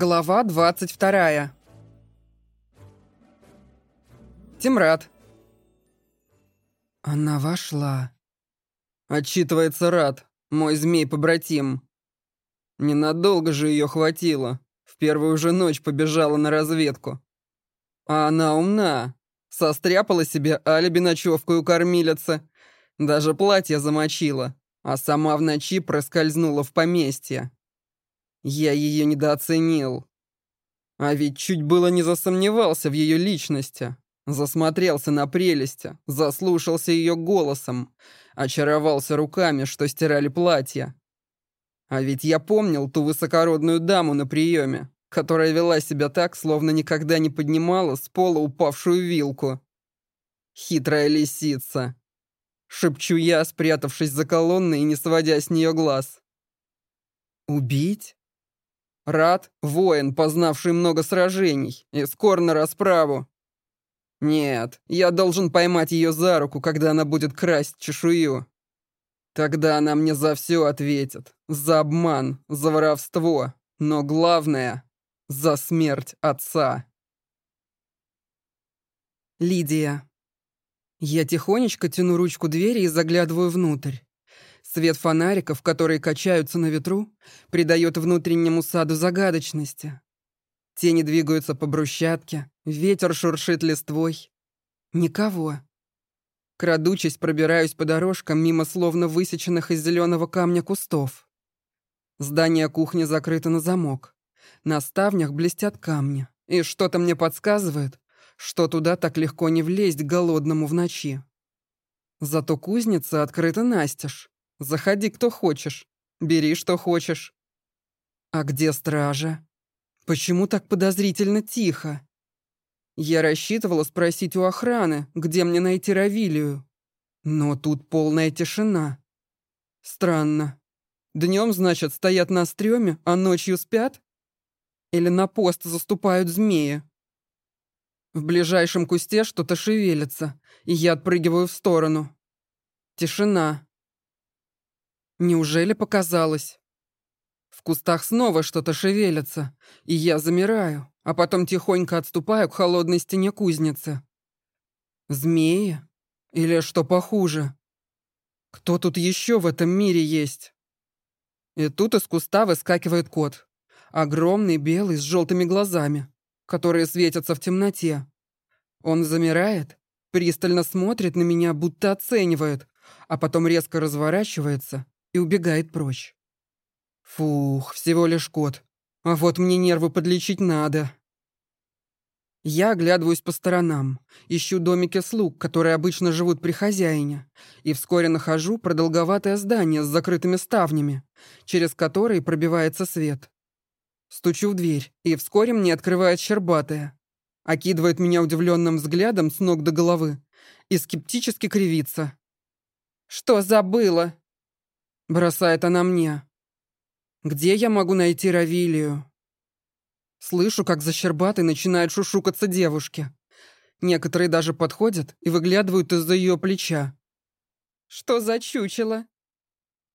Глава 22. Тимрад. Она вошла. Отчитывается Рад, мой змей-побратим. Ненадолго же ее хватило. В первую же ночь побежала на разведку. А она умна. Состряпала себе алиби ночевку у кормилицы. Даже платье замочила, а сама в ночи проскользнула в поместье. Я ее недооценил. А ведь чуть было не засомневался в ее личности. Засмотрелся на прелести, заслушался ее голосом, очаровался руками, что стирали платья. А ведь я помнил ту высокородную даму на приеме, которая вела себя так, словно никогда не поднимала с пола упавшую вилку. Хитрая лисица. Шепчу я, спрятавшись за колонной и не сводя с нее глаз. Убить? Рад — воин, познавший много сражений, и скоро на расправу. Нет, я должен поймать ее за руку, когда она будет красть чешую. Тогда она мне за все ответит. За обман, за воровство. Но главное — за смерть отца. Лидия. Я тихонечко тяну ручку двери и заглядываю внутрь. Свет фонариков, которые качаются на ветру, придает внутреннему саду загадочности. Тени двигаются по брусчатке, ветер шуршит листвой. Никого. Крадучись, пробираюсь по дорожкам мимо словно высеченных из зеленого камня кустов. Здание кухни закрыто на замок. На ставнях блестят камни. И что-то мне подсказывает, что туда так легко не влезть голодному в ночи. Зато кузница открыта настежь. Заходи, кто хочешь. Бери, что хочешь. А где стража? Почему так подозрительно тихо? Я рассчитывала спросить у охраны, где мне найти Равилию. Но тут полная тишина. Странно. Днем, значит, стоят на стреме, а ночью спят? Или на пост заступают змеи? В ближайшем кусте что-то шевелится, и я отпрыгиваю в сторону. Тишина. Неужели показалось? В кустах снова что-то шевелится, и я замираю, а потом тихонько отступаю к холодной стене кузницы. Змеи? Или что похуже? Кто тут еще в этом мире есть? И тут из куста выскакивает кот. Огромный, белый, с желтыми глазами, которые светятся в темноте. Он замирает, пристально смотрит на меня, будто оценивает, а потом резко разворачивается и убегает прочь. Фух, всего лишь кот. А вот мне нервы подлечить надо. Я оглядываюсь по сторонам, ищу домики слуг, которые обычно живут при хозяине, и вскоре нахожу продолговатое здание с закрытыми ставнями, через которые пробивается свет. Стучу в дверь, и вскоре мне открывает Щербатая. Окидывает меня удивленным взглядом с ног до головы и скептически кривится. «Что забыла?» Бросает она мне. «Где я могу найти Равилию?» Слышу, как за Щербатой начинают шушукаться девушки. Некоторые даже подходят и выглядывают из-за ее плеча. «Что за чучело?»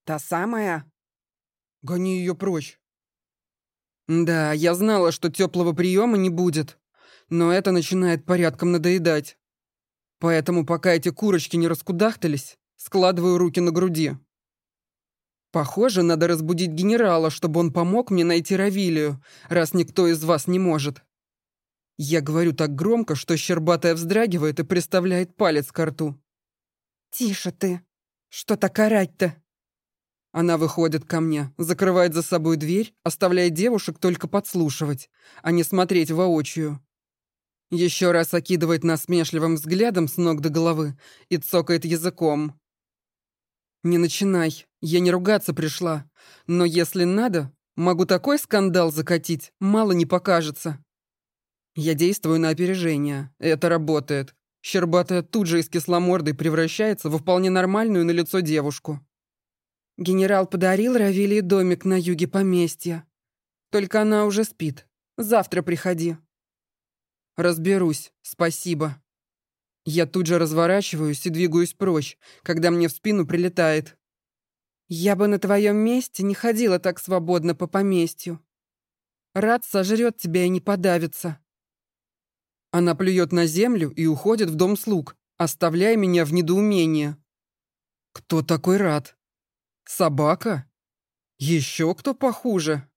«Та самая?» «Гони ее прочь». «Да, я знала, что теплого приема не будет, но это начинает порядком надоедать. Поэтому, пока эти курочки не раскудахтались, складываю руки на груди. Похоже, надо разбудить генерала, чтобы он помог мне найти Равилию, раз никто из вас не может. Я говорю так громко, что Щербатая вздрагивает и приставляет палец к рту. «Тише ты! Что так орать-то?» Она выходит ко мне, закрывает за собой дверь, оставляя девушек только подслушивать, а не смотреть воочию. Еще раз окидывает насмешливым взглядом с ног до головы и цокает языком. «Не начинай, я не ругаться пришла. Но если надо, могу такой скандал закатить, мало не покажется». Я действую на опережение. Это работает. Щербатая тут же из кисломордой превращается во вполне нормальную на лицо девушку. Генерал подарил Равилии домик на юге поместья. Только она уже спит. Завтра приходи. Разберусь, спасибо. Я тут же разворачиваюсь и двигаюсь прочь, когда мне в спину прилетает. «Я бы на твоем месте не ходила так свободно по поместью». Рад сожрет тебя и не подавится. Она плюет на землю и уходит в дом слуг, оставляя меня в недоумении. Кто такой Рад? Собака? Еще кто похуже?